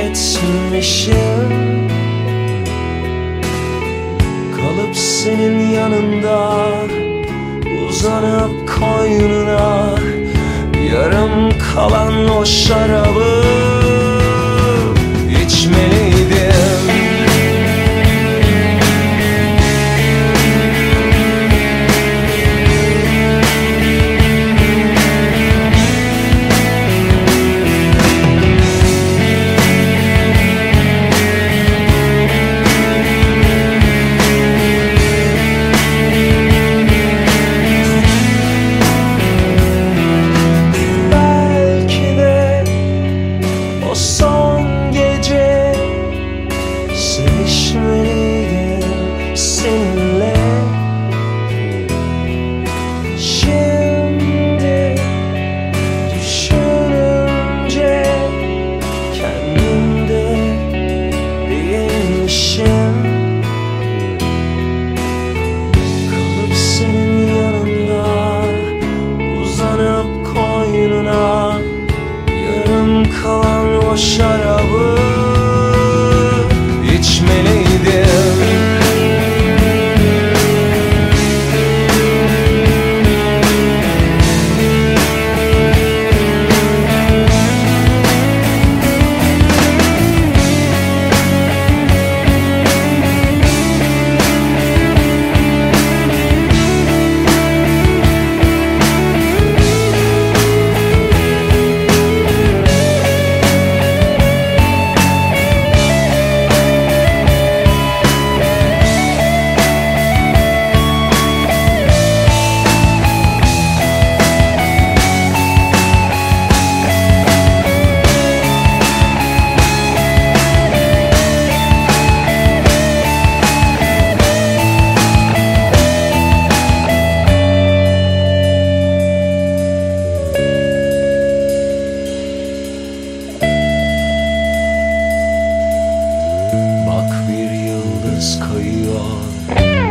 etmişim Kalıp senin yanında Uzanıp koynuna Yarım kalan o şarabı Uzanıp koynuna one.